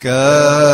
Good.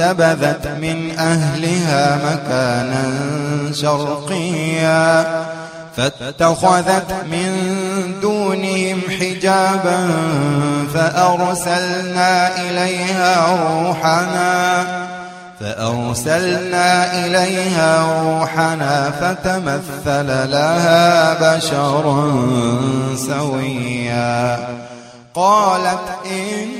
انتبذت من أهلها مكانا شرقيا. فاتخذت من دونهم حجابا فأرسلنا إليها روحنا فأرسلنا إليها روحنا فتمثل لها بشرا سويا. قالت إني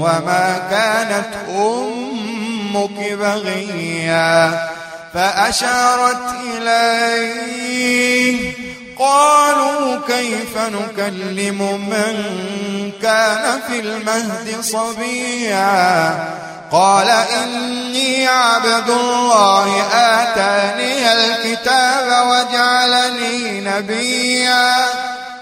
وما كانت أمك بغيا فأشارت إليه. قالوا كيف نكلم من كان في المهد صبيا؟ قال إني عبد الله آتاني الكتاب وجعلني نبيا.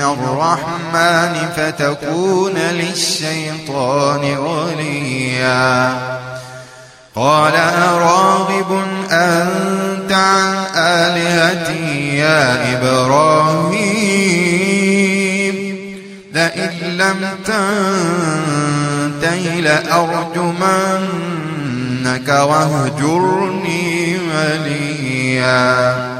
من الرحمن فتكون للشيطان وليا قال أراغب أنت عن آلهتي يا إبراهيم؟ لئن لم تنته لأرجمنك واهجرني مليا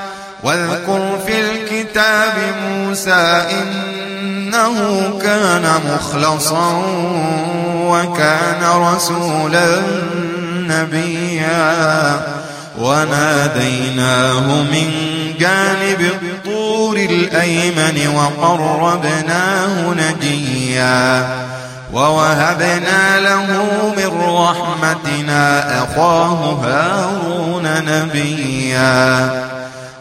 واذكر في الكتاب موسى إنه كان مخلصا وكان رسولا نبيا. وناديناه من جانب الطور الأيمن وقربناه نجيا. ووهبنا له من رحمتنا أخاه هارون نبيا.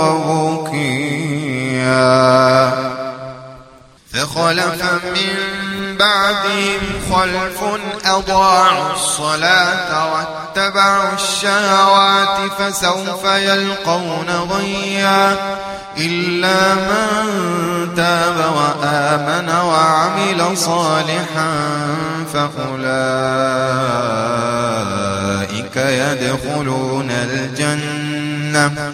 وبكيا. فخلف من بعدهم خلف أضاعوا الصلاة واتبعوا الشهوات فسوف يلقون ضيا إلا من تاب وآمن وعمل صالحا فأولئك يدخلون الجنة.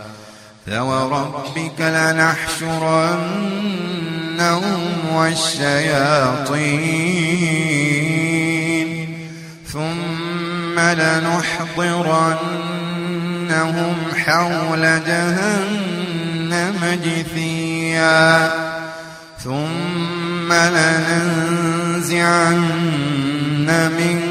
فوربك لنحشرنهم والشياطين ثم لنحضرنهم حول جهنم جثيا ثم لننزعن من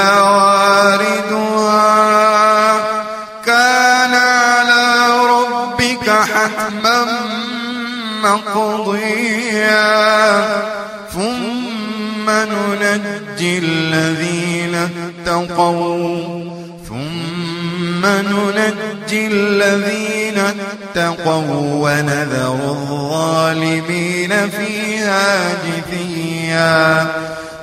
واردها. كان على ربك حتما مقضيا. ثم ننجي الذين اتقوا. ثم ننجي الذين اتقوا ونذر الظالمين فيها جثيا.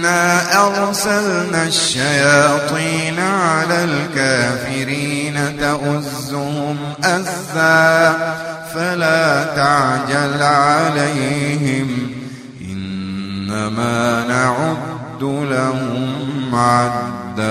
أنا أرسلنا الشياطين على الكافرين تؤزهم أزا فلا تعجل عليهم إنما نعد لهم عدا